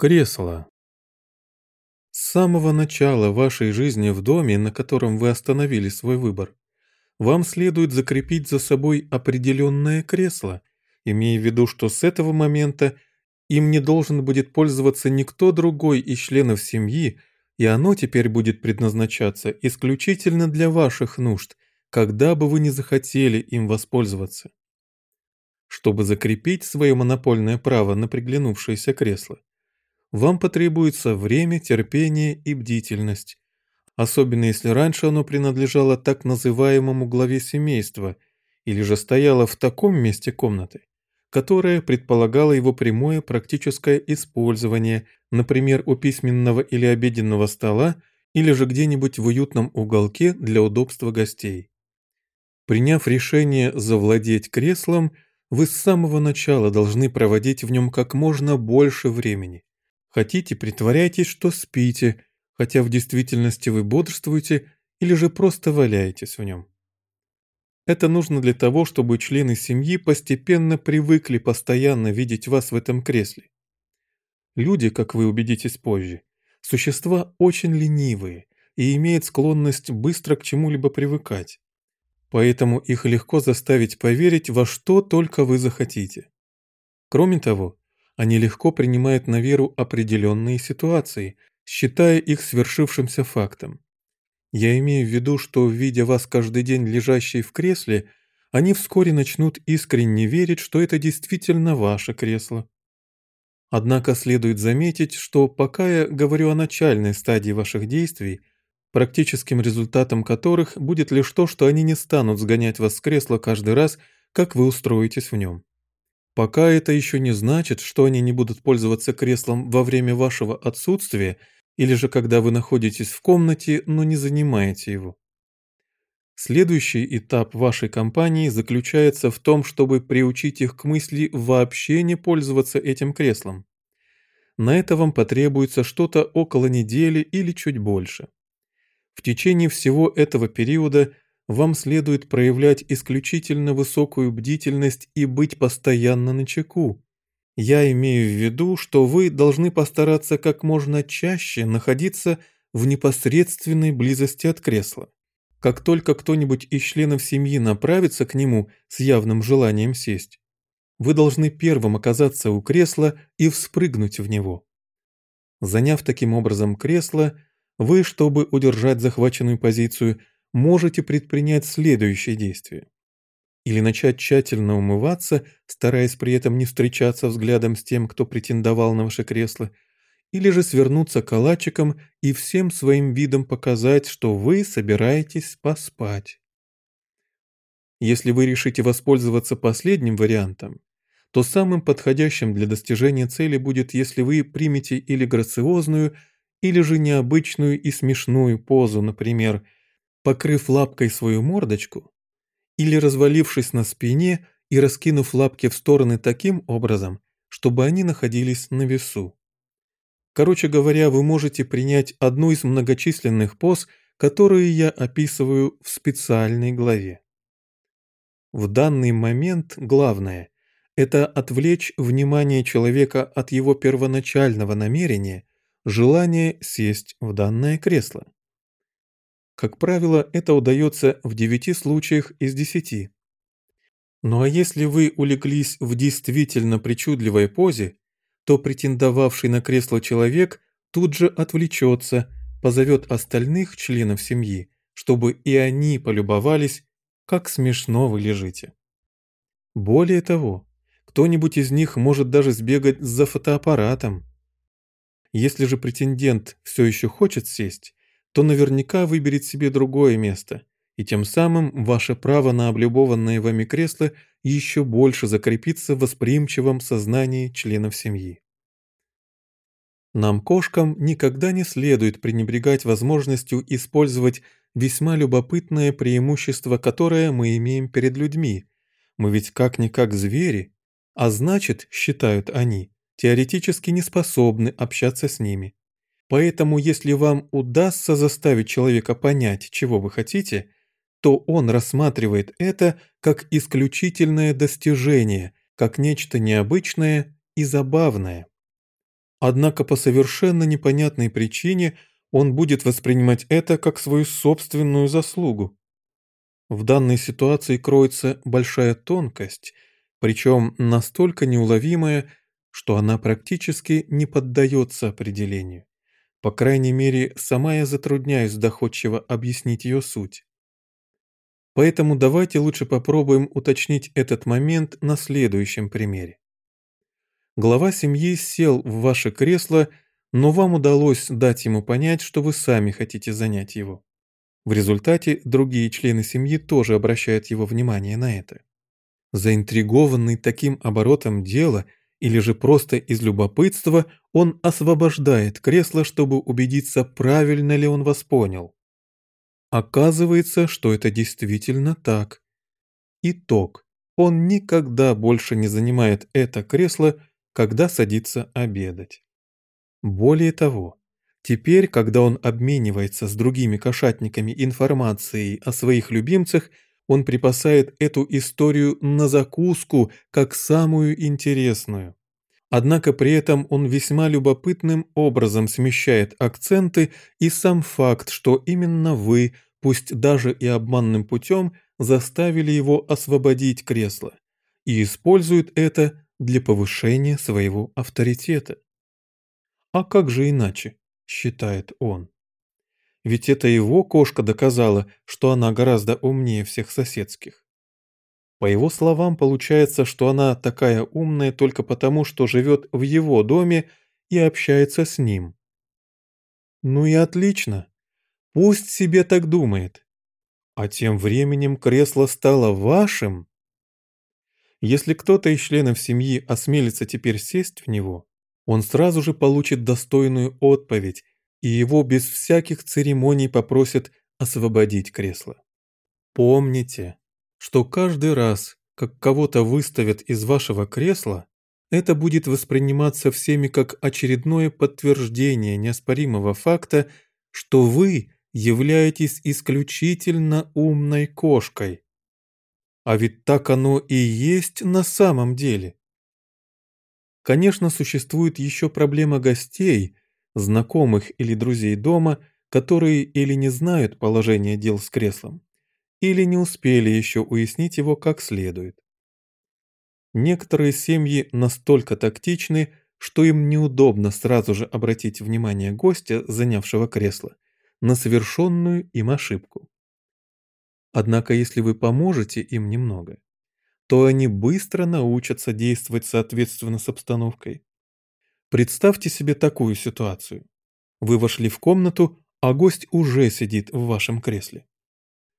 Кресло. С самого начала вашей жизни в доме, на котором вы остановили свой выбор, вам следует закрепить за собой определенное кресло, имея в виду, что с этого момента им не должен будет пользоваться никто другой из членов семьи, и оно теперь будет предназначаться исключительно для ваших нужд, когда бы вы не захотели им воспользоваться. Чтобы закрепить свое монопольное право на приглянувшееся кресло, вам потребуется время, терпение и бдительность. Особенно если раньше оно принадлежало так называемому главе семейства или же стояло в таком месте комнаты, которое предполагало его прямое практическое использование, например, у письменного или обеденного стола или же где-нибудь в уютном уголке для удобства гостей. Приняв решение завладеть креслом, вы с самого начала должны проводить в нем как можно больше времени. Хотите, притворяйтесь, что спите, хотя в действительности вы бодрствуете или же просто валяетесь в нем. Это нужно для того, чтобы члены семьи постепенно привыкли постоянно видеть вас в этом кресле. Люди, как вы убедитесь позже, существа очень ленивые и имеют склонность быстро к чему-либо привыкать. Поэтому их легко заставить поверить во что только вы захотите. Кроме того, они легко принимают на веру определенные ситуации, считая их свершившимся фактом. Я имею в виду, что, видя вас каждый день лежащей в кресле, они вскоре начнут искренне верить, что это действительно ваше кресло. Однако следует заметить, что пока я говорю о начальной стадии ваших действий, практическим результатом которых будет лишь то, что они не станут сгонять вас с кресла каждый раз, как вы устроитесь в нем. Пока это еще не значит, что они не будут пользоваться креслом во время вашего отсутствия или же когда вы находитесь в комнате, но не занимаете его. Следующий этап вашей кампании заключается в том, чтобы приучить их к мысли вообще не пользоваться этим креслом. На это вам потребуется что-то около недели или чуть больше. В течение всего этого периода вам следует проявлять исключительно высокую бдительность и быть постоянно на чеку. Я имею в виду, что вы должны постараться как можно чаще находиться в непосредственной близости от кресла. Как только кто-нибудь из членов семьи направится к нему с явным желанием сесть, вы должны первым оказаться у кресла и вспрыгнуть в него. Заняв таким образом кресло, вы, чтобы удержать захваченную позицию, можете предпринять следующие действия. Или начать тщательно умываться, стараясь при этом не встречаться взглядом с тем, кто претендовал на ваше кресло, или же свернуться калачиком и всем своим видом показать, что вы собираетесь поспать. Если вы решите воспользоваться последним вариантом, то самым подходящим для достижения цели будет, если вы примете или грациозную, или же необычную и смешную позу, например – покрыв лапкой свою мордочку, или развалившись на спине и раскинув лапки в стороны таким образом, чтобы они находились на весу. Короче говоря, вы можете принять одну из многочисленных поз, которые я описываю в специальной главе. В данный момент главное – это отвлечь внимание человека от его первоначального намерения, желания сесть в данное кресло. Как правило, это удается в 9 случаях из 10. Ну а если вы улеглись в действительно причудливой позе, то претендовавший на кресло человек тут же отвлечется, позовет остальных членов семьи, чтобы и они полюбовались, как смешно вы лежите. Более того, кто-нибудь из них может даже сбегать за фотоаппаратом. Если же претендент все еще хочет сесть, то наверняка выберет себе другое место, и тем самым ваше право на облюбованное вами кресло еще больше закрепится в восприимчивом сознании членов семьи. Нам, кошкам, никогда не следует пренебрегать возможностью использовать весьма любопытное преимущество, которое мы имеем перед людьми. Мы ведь как-никак звери, а значит, считают они, теоретически не способны общаться с ними. Поэтому если вам удастся заставить человека понять, чего вы хотите, то он рассматривает это как исключительное достижение, как нечто необычное и забавное. Однако по совершенно непонятной причине он будет воспринимать это как свою собственную заслугу. В данной ситуации кроется большая тонкость, причем настолько неуловимая, что она практически не поддается определению. По крайней мере, сама я затрудняюсь доходчиво объяснить ее суть. Поэтому давайте лучше попробуем уточнить этот момент на следующем примере. Глава семьи сел в ваше кресло, но вам удалось дать ему понять, что вы сами хотите занять его. В результате другие члены семьи тоже обращают его внимание на это. Заинтригованный таким оборотом дела или же просто из любопытства, он освобождает кресло, чтобы убедиться, правильно ли он вас понял. Оказывается, что это действительно так. Итог. Он никогда больше не занимает это кресло, когда садится обедать. Более того, теперь, когда он обменивается с другими кошатниками информацией о своих любимцах, он припасает эту историю на закуску как самую интересную. Однако при этом он весьма любопытным образом смещает акценты и сам факт, что именно вы, пусть даже и обманным путем, заставили его освободить кресло, и использует это для повышения своего авторитета. А как же иначе, считает он. Ведь это его кошка доказала, что она гораздо умнее всех соседских. По его словам, получается, что она такая умная только потому, что живет в его доме и общается с ним. Ну и отлично. Пусть себе так думает. А тем временем кресло стало вашим. Если кто-то из членов семьи осмелится теперь сесть в него, он сразу же получит достойную отповедь, и его без всяких церемоний попросят освободить кресло. Помните, что каждый раз, как кого-то выставят из вашего кресла, это будет восприниматься всеми как очередное подтверждение неоспоримого факта, что вы являетесь исключительно умной кошкой. А ведь так оно и есть на самом деле. Конечно, существует еще проблема гостей, знакомых или друзей дома, которые или не знают положение дел с креслом, или не успели еще уяснить его как следует. Некоторые семьи настолько тактичны, что им неудобно сразу же обратить внимание гостя, занявшего кресло, на совершенную им ошибку. Однако если вы поможете им немного, то они быстро научатся действовать соответственно с обстановкой. Представьте себе такую ситуацию. Вы вошли в комнату, а гость уже сидит в вашем кресле.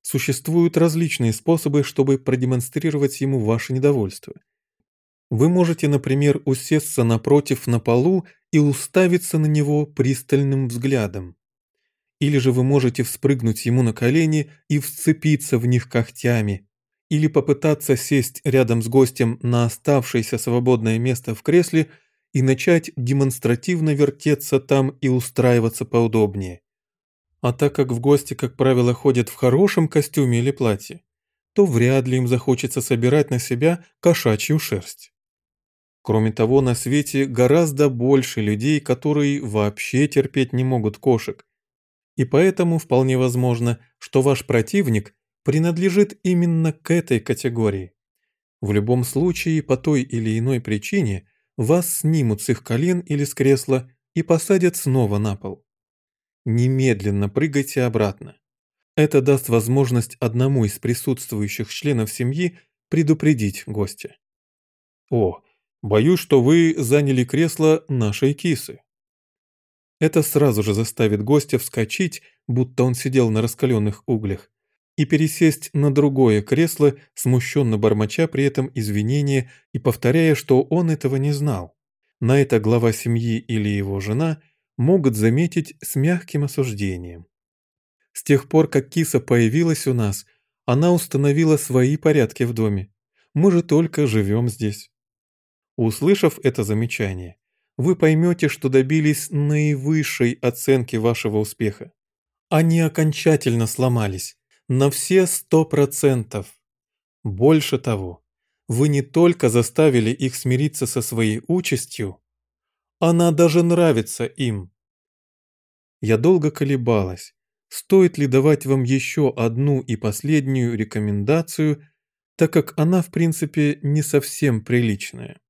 Существуют различные способы, чтобы продемонстрировать ему ваше недовольство. Вы можете, например, усесться напротив на полу и уставиться на него пристальным взглядом. Или же вы можете вспрыгнуть ему на колени и вцепиться в них когтями. Или попытаться сесть рядом с гостем на оставшееся свободное место в кресле и начать демонстративно вертеться там и устраиваться поудобнее. А так как в гости, как правило, ходят в хорошем костюме или платье, то вряд ли им захочется собирать на себя кошачью шерсть. Кроме того, на свете гораздо больше людей, которые вообще терпеть не могут кошек. И поэтому вполне возможно, что ваш противник принадлежит именно к этой категории. В любом случае, по той или иной причине, вас снимут с их колен или с кресла и посадят снова на пол. Немедленно прыгайте обратно. Это даст возможность одному из присутствующих членов семьи предупредить гостя. О, боюсь, что вы заняли кресло нашей кисы. Это сразу же заставит гостя вскочить, будто он сидел на раскаленных углях, и пересесть на другое кресло, смущенно бормоча при этом извинения и повторяя, что он этого не знал. На это глава семьи или его жена – могут заметить с мягким осуждением. С тех пор, как киса появилась у нас, она установила свои порядки в доме. Мы же только живем здесь. Услышав это замечание, вы поймете, что добились наивысшей оценки вашего успеха. Они окончательно сломались, на все сто процентов. Больше того, вы не только заставили их смириться со своей участью, Она даже нравится им. Я долго колебалась, стоит ли давать вам еще одну и последнюю рекомендацию, так как она, в принципе, не совсем приличная.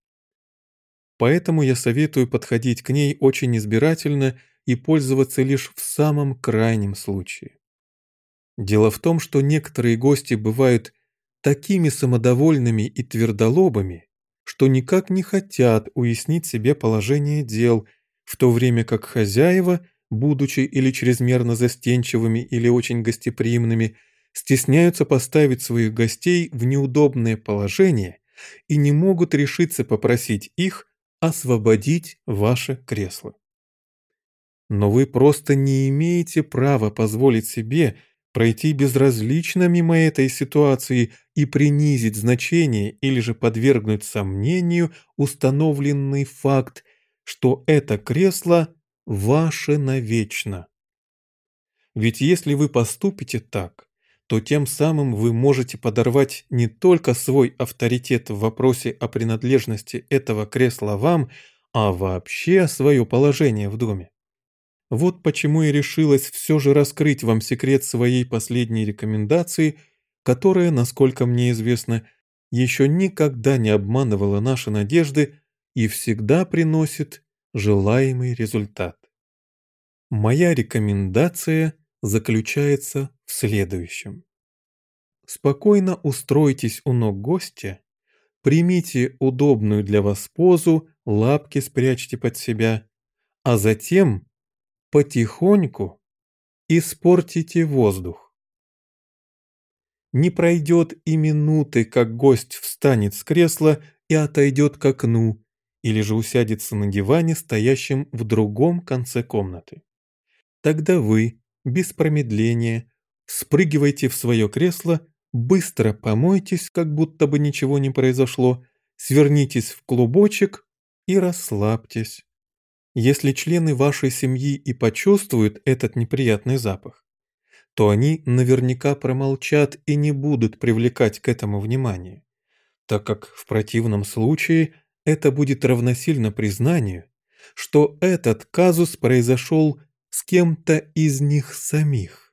Поэтому я советую подходить к ней очень избирательно и пользоваться лишь в самом крайнем случае. Дело в том, что некоторые гости бывают такими самодовольными и твердолобыми, что никак не хотят уяснить себе положение дел, в то время как хозяева, будучи или чрезмерно застенчивыми или очень гостеприимными, стесняются поставить своих гостей в неудобное положение и не могут решиться попросить их освободить ваше кресло. Но вы просто не имеете права позволить себе пройти безразлично мимо этой ситуации и принизить значение или же подвергнуть сомнению установленный факт, что это кресло ваше навечно. Ведь если вы поступите так, то тем самым вы можете подорвать не только свой авторитет в вопросе о принадлежности этого кресла вам, а вообще свое положение в доме. Вот почему я решилась все же раскрыть вам секрет своей последней рекомендации, которая, насколько мне известно, еще никогда не обманывала наши надежды и всегда приносит желаемый результат. Моя рекомендация заключается в следующем. Спокойно устройтесь у ног гостя, примите удобную для вас позу, лапки спрячьте под себя, а затем потихоньку испортите воздух. Не пройдет и минуты, как гость встанет с кресла и отойдет к окну, или же усядется на диване, стоящем в другом конце комнаты. Тогда вы, без промедления, спрыгивайте в свое кресло, быстро помойтесь, как будто бы ничего не произошло, свернитесь в клубочек и расслабьтесь если члены вашей семьи и почувствуют этот неприятный запах, то они наверняка промолчат и не будут привлекать к этому внимание, так как в противном случае это будет равносильно признанию, что этот казус произошел с кем-то из них самих.